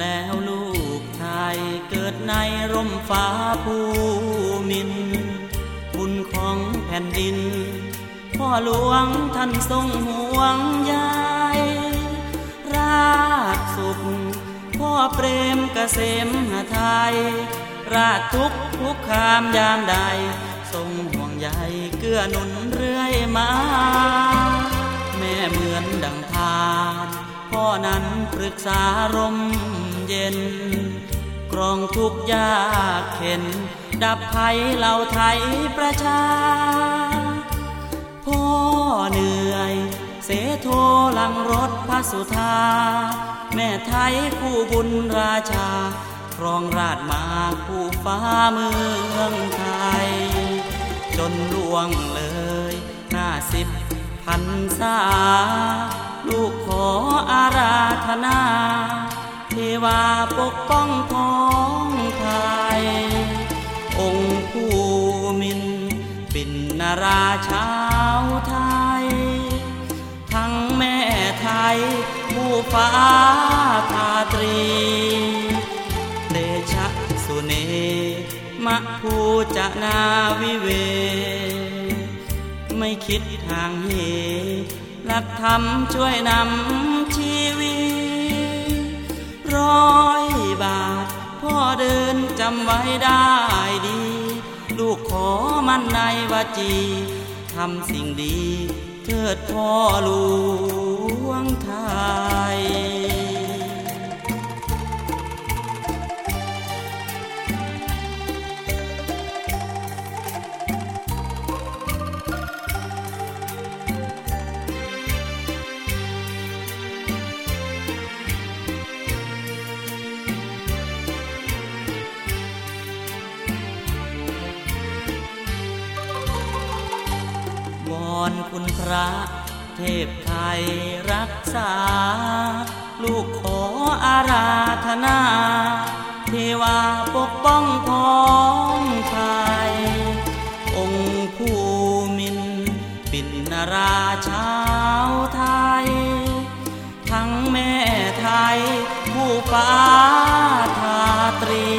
แล้วลูกไทยเกิดในร่มฟ้าภูมินบุญของแผ่นดิน พ่อหลวงท่านทรงห่วงใยราชสุข พ่อเปรมเกษมหไทย ราชทุกทุกคามยามใด ทรงห่วงใยเกื้อหนุนเรื่อยมา นั้นปรึกษารมเย็น กรองทุกยากเข็น ดับภัยเหล่าไทยประชา พ่อเหนื่อย เสโทลังรถพระสุธา แม่ไทยคู่บุญราชา ครองราชมาคู่ฟ้าเมืองไทย จนล่วงเลยห้าสิบพันษา ลูกขออาราธนา เทวาปกป้องท้องไทย องค์ผู้มินปินนาราชาวไทย ทั้งแม่ไทย ผู้ฟ้าทาตรี เดชะสุเนมะภูจนาวิเว ไม่คิดทางเห หลักธรรมช่วยนำชีวิตร้อยบาท พ่อเดินจำไว้ได้ดี ลูกขอมันในวาจีทำสิ่งดีเทิดพ่อลูก วอนคุณพระ เทพไทยรักษา ลูกขออาราธนา เทวาปกป้องพ้องไทยองค์ผู้มินปินนาราชาวไทย ทั้งแม่ไทย ผู้ฟ้าทาตรี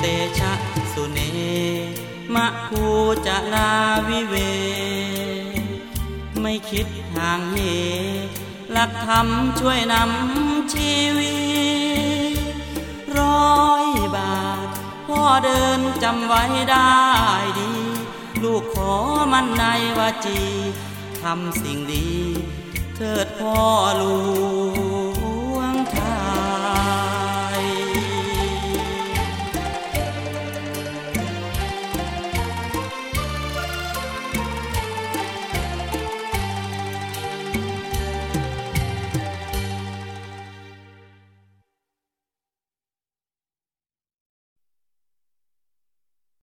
เดชะสุเนมะภูจะนาวิเว คิดห่างเหหลักธรรมช่วยนำชีวิตร้อยบาทพ่อเดินจำไว้ได้ดี ลูกขอมันในวาจีทำสิ่งดี เถิดพ่อลูก